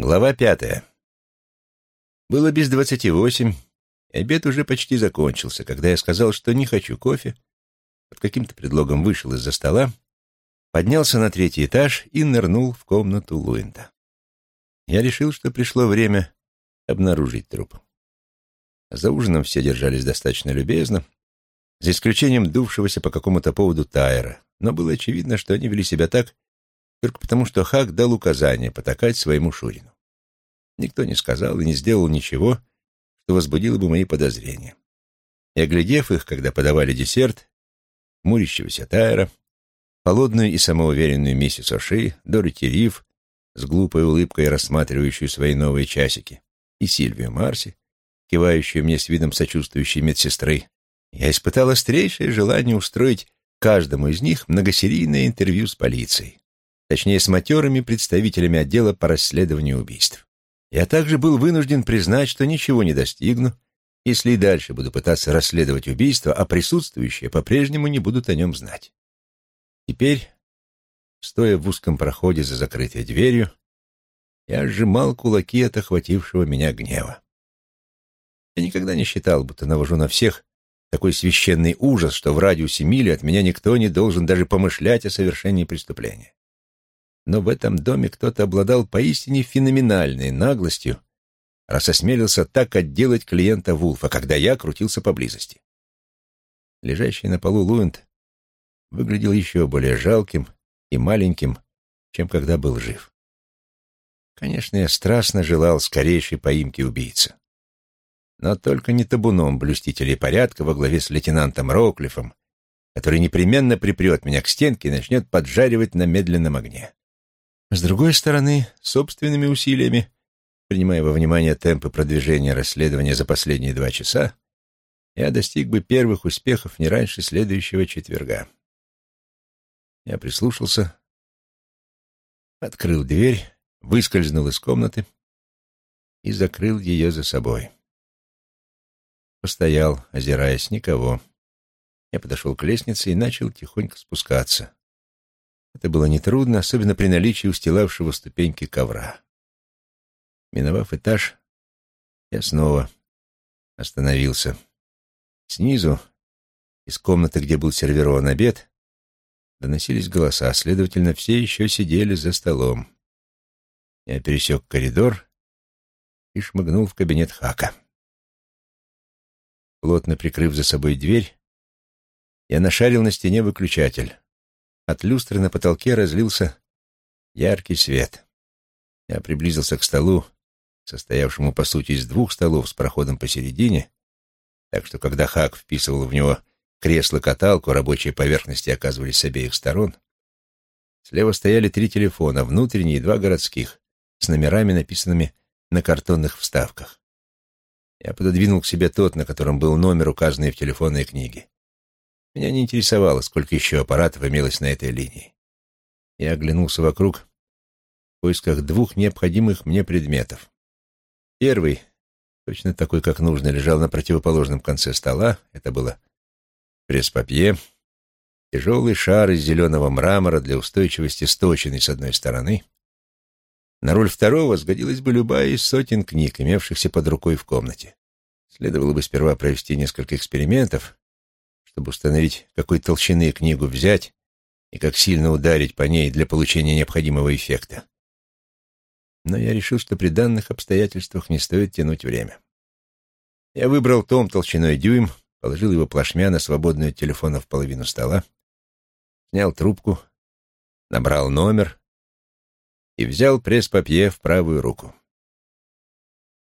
Глава пятая. Было без двадцати восемь, и обед уже почти закончился, когда я сказал, что не хочу кофе, под каким-то предлогом вышел из-за стола, поднялся на третий этаж и нырнул в комнату Луинта. Я решил, что пришло время обнаружить труп. За ужином все держались достаточно любезно, за исключением дувшегося по какому-то поводу Тайра, но было очевидно, что они вели себя так, только потому, что Хак дал указание потакать своему Шурину. Никто не сказал и не сделал ничего, что возбудило бы мои подозрения. И, оглядев их, когда подавали десерт, мурящегося Тайра, холодную и самоуверенную миссис Оши, Дороти Рив, с глупой улыбкой рассматривающую свои новые часики, и Сильвию Марси, кивающую мне с видом сочувствующей медсестры, я испытал острейшее желание устроить каждому из них многосерийное интервью с полицией точнее, с матерыми представителями отдела по расследованию убийств. Я также был вынужден признать, что ничего не достигну, если и дальше буду пытаться расследовать убийство, а присутствующие по-прежнему не будут о нем знать. Теперь, стоя в узком проходе за закрытой дверью, я сжимал кулаки от охватившего меня гнева. Я никогда не считал, будто навожу на всех такой священный ужас, что в радиусе мили от меня никто не должен даже помышлять о совершении преступления но в этом доме кто-то обладал поистине феноменальной наглостью, раз осмелился так отделать клиента Вулфа, когда я крутился поблизости. Лежащий на полу Луэнд выглядел еще более жалким и маленьким, чем когда был жив. Конечно, я страстно желал скорейшей поимки убийцы. Но только не табуном блюстителей порядка во главе с лейтенантом Роуклифом, который непременно припрет меня к стенке и начнет поджаривать на медленном огне. С другой стороны, собственными усилиями, принимая во внимание темпы продвижения расследования за последние два часа, я достиг бы первых успехов не раньше следующего четверга. Я прислушался, открыл дверь, выскользнул из комнаты и закрыл ее за собой. Постоял, озираясь, никого. Я подошел к лестнице и начал тихонько спускаться. Это было нетрудно, особенно при наличии устилавшего ступеньки ковра. Миновав этаж, я снова остановился. Снизу, из комнаты, где был сервирован обед, доносились голоса, следовательно, все еще сидели за столом. Я пересек коридор и шмыгнул в кабинет Хака. Плотно прикрыв за собой дверь, я нашарил на стене выключатель. От люстры на потолке разлился яркий свет. Я приблизился к столу, состоявшему, по сути, из двух столов с проходом посередине, так что, когда Хак вписывал в него кресло-каталку, рабочие поверхности оказывались с обеих сторон. Слева стояли три телефона, внутренние и два городских, с номерами, написанными на картонных вставках. Я пододвинул к себе тот, на котором был номер, указанный в телефонной книге. Меня не интересовало, сколько еще аппаратов имелось на этой линии. Я оглянулся вокруг в поисках двух необходимых мне предметов. Первый, точно такой, как нужно, лежал на противоположном конце стола. Это было пресс-папье, тяжелый шар из зеленого мрамора для устойчивости сточенный с одной стороны. На роль второго сгодилась бы любая из сотен книг, имевшихся под рукой в комнате. Следовало бы сперва провести несколько экспериментов, чтобы установить, какой толщины книгу взять и как сильно ударить по ней для получения необходимого эффекта. Но я решил, что при данных обстоятельствах не стоит тянуть время. Я выбрал том толщиной дюйм, положил его плашмя на свободную от телефона в половину стола, снял трубку, набрал номер и взял пресс-папье в правую руку.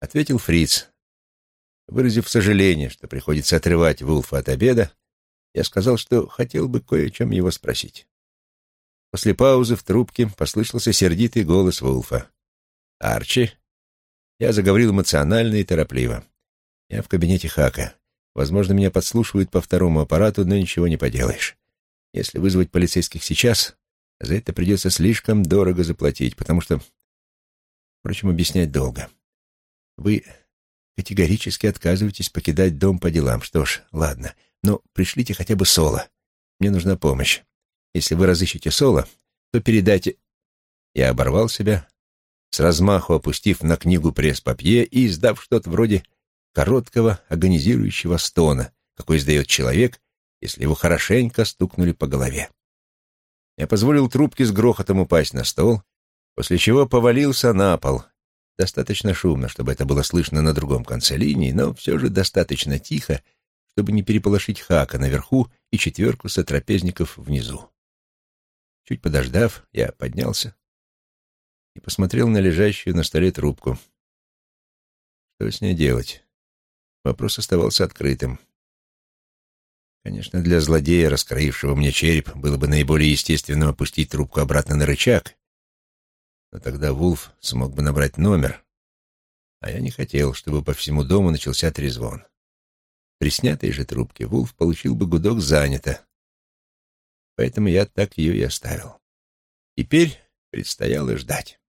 Ответил Фриц, выразив сожаление, что приходится отрывать Вулфа от обеда, я сказал, что хотел бы кое о чем его спросить. После паузы в трубке послышался сердитый голос Вулфа. «Арчи?» Я заговорил эмоционально и торопливо. «Я в кабинете Хака. Возможно, меня подслушивают по второму аппарату, но ничего не поделаешь. Если вызвать полицейских сейчас, за это придется слишком дорого заплатить, потому что... Впрочем, объяснять долго. Вы категорически отказываетесь покидать дом по делам. Что ж, ладно. Но пришлите хотя бы Соло. Мне нужна помощь. Если вы разыщете Соло, то передайте...» Я оборвал себя, с размаху опустив на книгу пресс-папье и издав что-то вроде короткого агонизирующего стона, какой издает человек, если его хорошенько стукнули по голове. Я позволил трубке с грохотом упасть на стол, после чего повалился на пол. Достаточно шумно, чтобы это было слышно на другом конце линии, но все же достаточно тихо, чтобы не переполошить Хака наверху и четверку сотрапезников внизу. Чуть подождав, я поднялся и посмотрел на лежащую на столе трубку. Что с ней делать? Вопрос оставался открытым. Конечно, для злодея, раскроившего мне череп, было бы наиболее естественным опустить трубку обратно на рычаг. Но тогда Вулф смог бы набрать номер, а я не хотел, чтобы по всему дому начался трезвон. При снятой же трубке Вулф получил бы гудок «занято», поэтому я так ее и оставил. Теперь предстояло ждать.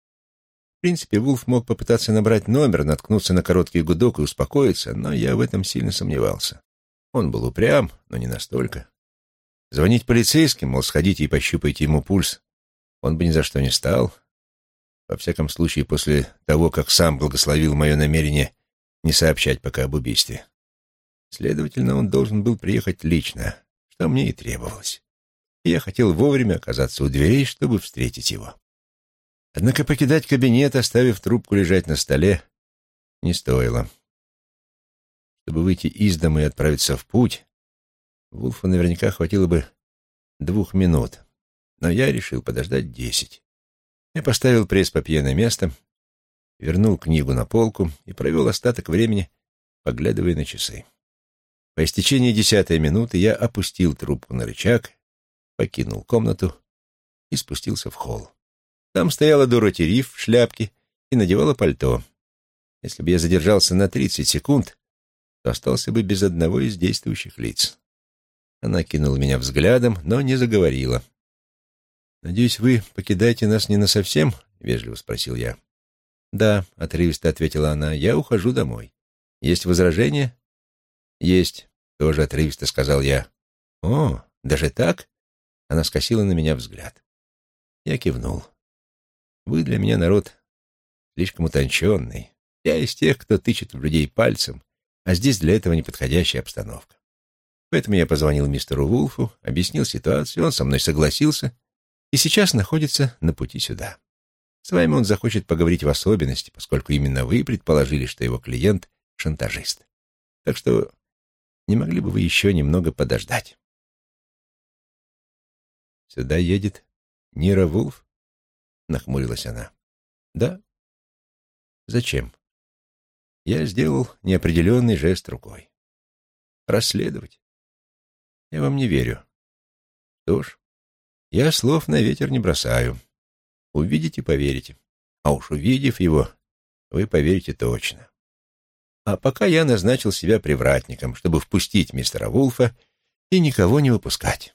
В принципе, Вулф мог попытаться набрать номер, наткнуться на короткий гудок и успокоиться, но я в этом сильно сомневался. Он был упрям, но не настолько. Звонить полицейским, мол, сходите и пощупайте ему пульс, он бы ни за что не стал. Во всяком случае, после того, как сам благословил мое намерение не сообщать пока об убийстве. Следовательно, он должен был приехать лично, что мне и требовалось. И я хотел вовремя оказаться у дверей, чтобы встретить его. Однако покидать кабинет, оставив трубку лежать на столе, не стоило. Чтобы выйти из дома и отправиться в путь, Вулфу наверняка хватило бы двух минут, но я решил подождать десять. Я поставил пресс-папье на место, вернул книгу на полку и провел остаток времени, поглядывая на часы. По истечении десятой минуты я опустил трубку на рычаг, покинул комнату и спустился в холл. Там стояла Дороти Риф в шляпке и надевала пальто. Если бы я задержался на тридцать секунд, то остался бы без одного из действующих лиц. Она кинула меня взглядом, но не заговорила. «Надеюсь, вы покидаете нас не насовсем?» — вежливо спросил я. «Да», — отрывисто ответила она, — «я ухожу домой. Есть возражения?» «Есть», — тоже отрывисто сказал я. «О, даже так?» — она скосила на меня взгляд. Я кивнул. «Вы для меня народ слишком утонченный. Я из тех, кто тычет в людей пальцем, а здесь для этого неподходящая обстановка. Поэтому я позвонил мистеру Вулфу, объяснил ситуацию, он со мной согласился и сейчас находится на пути сюда. С вами он захочет поговорить в особенности, поскольку именно вы предположили, что его клиент — шантажист. Так что не могли бы вы еще немного подождать? Сюда едет Нира Вулф? Нахмурилась она. Да. Зачем? Я сделал неопределенный жест рукой. Расследовать? Я вам не верю. Что ж, я слов на ветер не бросаю. Увидите — поверите. А уж увидев его, вы поверите точно. А пока я назначил себя привратником, чтобы впустить мистера Вулфа и никого не выпускать.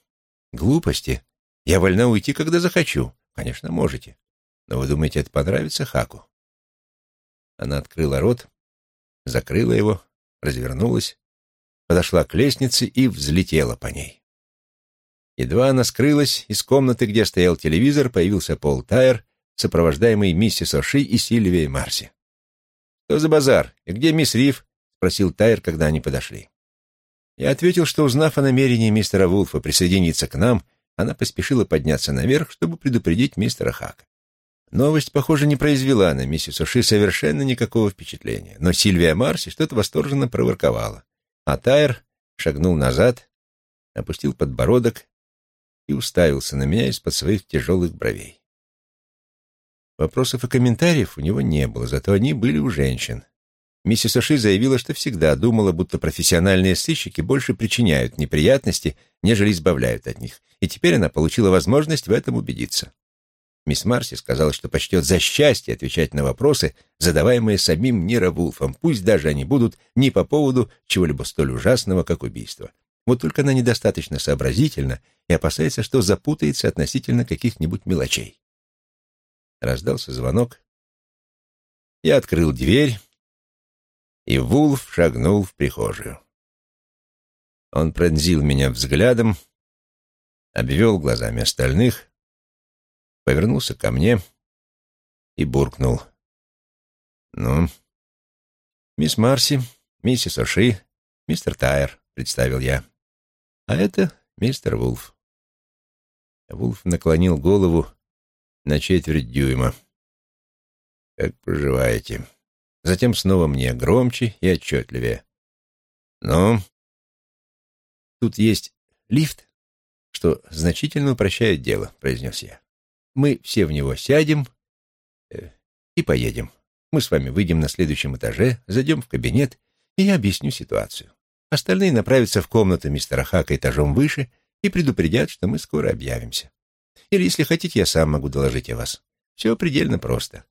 Глупости. Я вольна уйти, когда захочу. Конечно, можете. Но вы думаете, это понравится Хаку? Она открыла рот, закрыла его, развернулась, подошла к лестнице и взлетела по ней. Едва она скрылась, из комнаты, где стоял телевизор, появился Пол Тайер, сопровождаемый миссис Оши и Сильвией Марси. «Что за базар? И где мисс Риф?» — спросил Тайер, когда они подошли. Я ответил, что, узнав о намерении мистера Вулфа присоединиться к нам, она поспешила подняться наверх, чтобы предупредить мистера Хака. Новость, похоже, не произвела на миссис Уши совершенно никакого впечатления, но Сильвия Марси что-то восторженно проворковала. А Тайр шагнул назад, опустил подбородок и уставился на меня из-под своих тяжелых бровей. Вопросов и комментариев у него не было, зато они были у женщин. Миссис Оши заявила, что всегда думала, будто профессиональные сыщики больше причиняют неприятности, нежели избавляют от них, и теперь она получила возможность в этом убедиться. Мисс Марси сказала, что почтет за счастье отвечать на вопросы, задаваемые самим Нира Вулфом, пусть даже они будут не по поводу чего-либо столь ужасного, как убийство. Вот только она недостаточно сообразительна и опасается, что запутается относительно каких-нибудь мелочей. Раздался звонок. Я открыл дверь, и Вулф шагнул в прихожую. Он пронзил меня взглядом, обвел глазами остальных — повернулся ко мне и буркнул. «Ну?» «Мисс Марси, миссис Оши, мистер Тайер», — представил я. «А это мистер Вулф». Вулф наклонил голову на четверть дюйма. «Как поживаете?» Затем снова мне громче и отчетливее. «Ну?» «Тут есть лифт, что значительно упрощает дело», — произнес я. «Мы все в него сядем э, и поедем. Мы с вами выйдем на следующем этаже, зайдем в кабинет, и я объясню ситуацию. Остальные направятся в комнату мистера Хака этажом выше и предупредят, что мы скоро объявимся. Или, если хотите, я сам могу доложить о вас. Все предельно просто.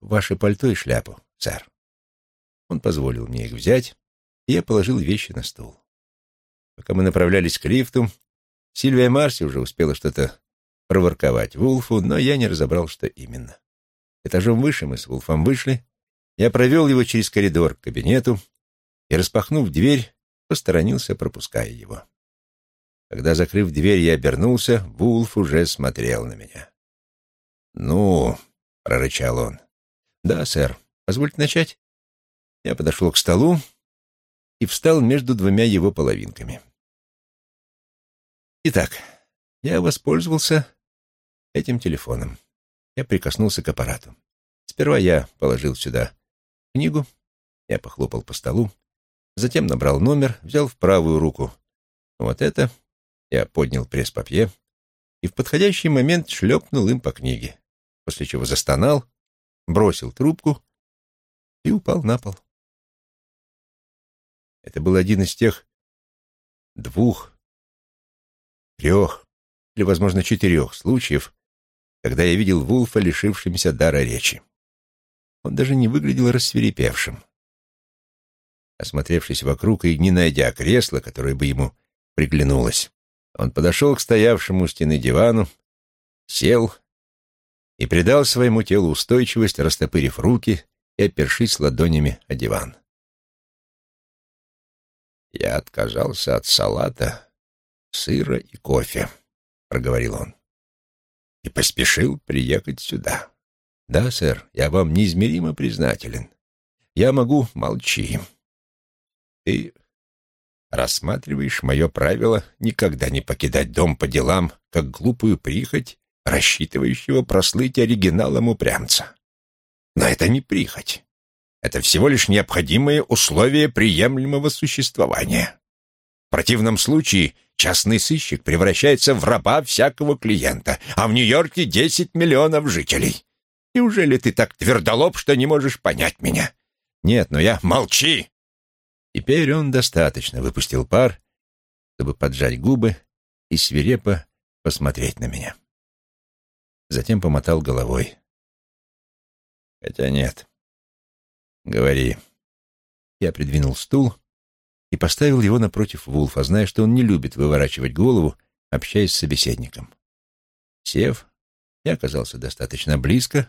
Ваше пальто и шляпу, сэр. Он позволил мне их взять, и я положил вещи на стул. Пока мы направлялись к лифту, Сильвия Марси уже успела что-то проворковать Вулфу, но я не разобрал, что именно. Этажом выше мы с Вулфом вышли, я провел его через коридор к кабинету и, распахнув дверь, посторонился, пропуская его. Когда, закрыв дверь, я обернулся, Вулф уже смотрел на меня. «Ну», — прорычал он. «Да, сэр. Позвольте начать?» Я подошел к столу и встал между двумя его половинками. Итак, я воспользовался этим телефоном. Я прикоснулся к аппарату. Сперва я положил сюда книгу, я похлопал по столу, затем набрал номер, взял в правую руку вот это, я поднял пресс-папье и в подходящий момент шлепнул им по книге, после чего застонал, бросил трубку и упал на пол. Это был один из тех двух, трех или, возможно, четырех случаев, когда я видел Вулфа, лишившимся дара речи. Он даже не выглядел рассверепевшим. Осмотревшись вокруг и не найдя кресла, которое бы ему приглянулось, он подошел к стоявшему у стены дивану, сел и придал своему телу устойчивость, растопырив руки и опершись ладонями о диван. «Я отказался от салата, сыра и кофе», — проговорил он, — «и поспешил приехать сюда. Да, сэр, я вам неизмеримо признателен. Я могу... Молчи. Ты рассматриваешь мое правило никогда не покидать дом по делам, как глупую прихоть, рассчитывающего прослыть оригиналом упрямца. Но это не прихоть. Это всего лишь необходимые условия приемлемого существования. В противном случае частный сыщик превращается в раба всякого клиента, а в Нью-Йорке 10 миллионов жителей. Неужели ты так твердолоб, что не можешь понять меня? Нет, но я... Молчи! Теперь он достаточно выпустил пар, чтобы поджать губы и свирепо посмотреть на меня. Затем помотал головой. Хотя нет. Говори. Я придвинул стул и поставил его напротив Вулфа, зная, что он не любит выворачивать голову, общаясь с собеседником. Сев, я оказался достаточно близко,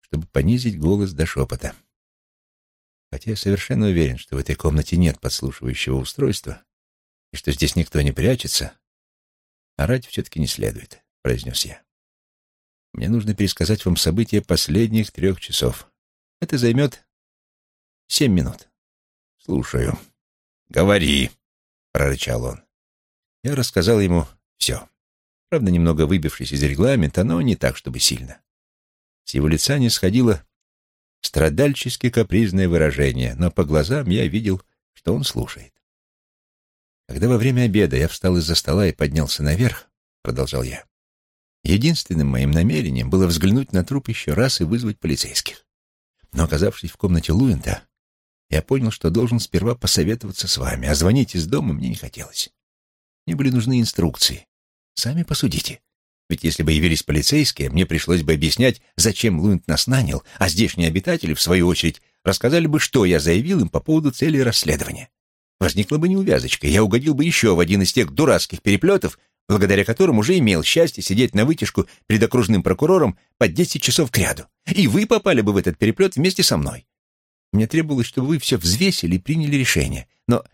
чтобы понизить голос до шепота хотя я совершенно уверен, что в этой комнате нет подслушивающего устройства и что здесь никто не прячется, орать все-таки не следует, — произнес я. Мне нужно пересказать вам события последних трех часов. Это займет семь минут. Слушаю. Говори, — прорычал он. Я рассказал ему все. Правда, немного выбившись из регламента, но не так, чтобы сильно. С его лица не сходило страдальчески капризное выражение, но по глазам я видел, что он слушает. Когда во время обеда я встал из-за стола и поднялся наверх, продолжал я, единственным моим намерением было взглянуть на труп еще раз и вызвать полицейских. Но, оказавшись в комнате Луинта, я понял, что должен сперва посоветоваться с вами, а звонить из дома мне не хотелось. Мне были нужны инструкции. Сами посудите. Ведь если бы явились полицейские, мне пришлось бы объяснять, зачем Лунд нас нанял, а здешние обитатели, в свою очередь, рассказали бы, что я заявил им по поводу цели расследования. Возникла бы неувязочка, я угодил бы еще в один из тех дурацких переплетов, благодаря которым уже имел счастье сидеть на вытяжку перед окружным прокурором по 10 часов кряду. И вы попали бы в этот переплет вместе со мной. Мне требовалось, чтобы вы все взвесили и приняли решение. Но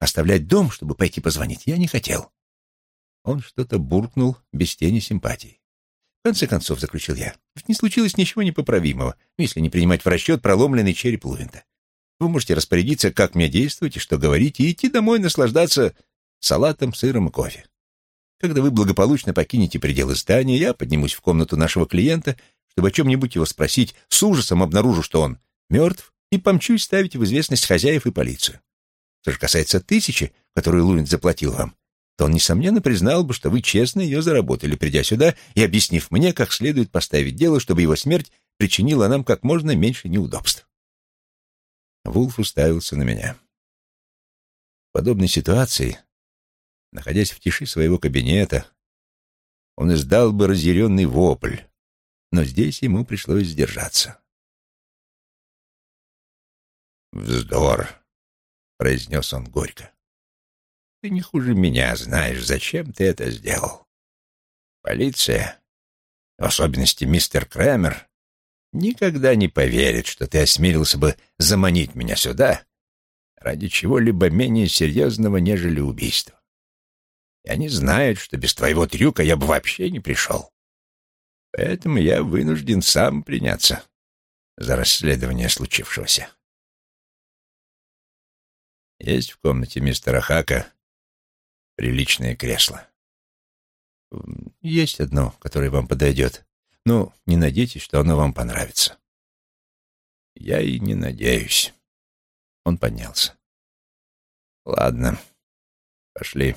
оставлять дом, чтобы пойти позвонить, я не хотел. Он что-то буркнул без тени симпатии. В конце концов, заключил я, ведь не случилось ничего непоправимого, если не принимать в расчет проломленный череп Луинта. Вы можете распорядиться, как мне действовать и что говорить, и идти домой наслаждаться салатом, сыром и кофе. Когда вы благополучно покинете пределы здания, я поднимусь в комнату нашего клиента, чтобы о чем-нибудь его спросить, с ужасом обнаружу, что он мертв, и помчусь ставить в известность хозяев и полицию. Что же касается тысячи, которую Луинт заплатил вам, то он, несомненно, признал бы, что вы честно ее заработали, придя сюда и объяснив мне, как следует поставить дело, чтобы его смерть причинила нам как можно меньше неудобств. Вулф уставился на меня. В подобной ситуации, находясь в тиши своего кабинета, он издал бы разъяренный вопль, но здесь ему пришлось сдержаться. «Вздор», — произнес он горько. Ты не хуже меня знаешь, зачем ты это сделал. Полиция, в особенности мистер Крэмер, никогда не поверит, что ты осмелился бы заманить меня сюда ради чего-либо менее серьезного, нежели убийства. И они знают, что без твоего трюка я бы вообще не пришел. Поэтому я вынужден сам приняться за расследование случившегося. Есть в комнате мистера Хака приличное кресло. Есть одно, которое вам подойдет. Но не надейтесь, что оно вам понравится. Я и не надеюсь. Он поднялся. Ладно, пошли.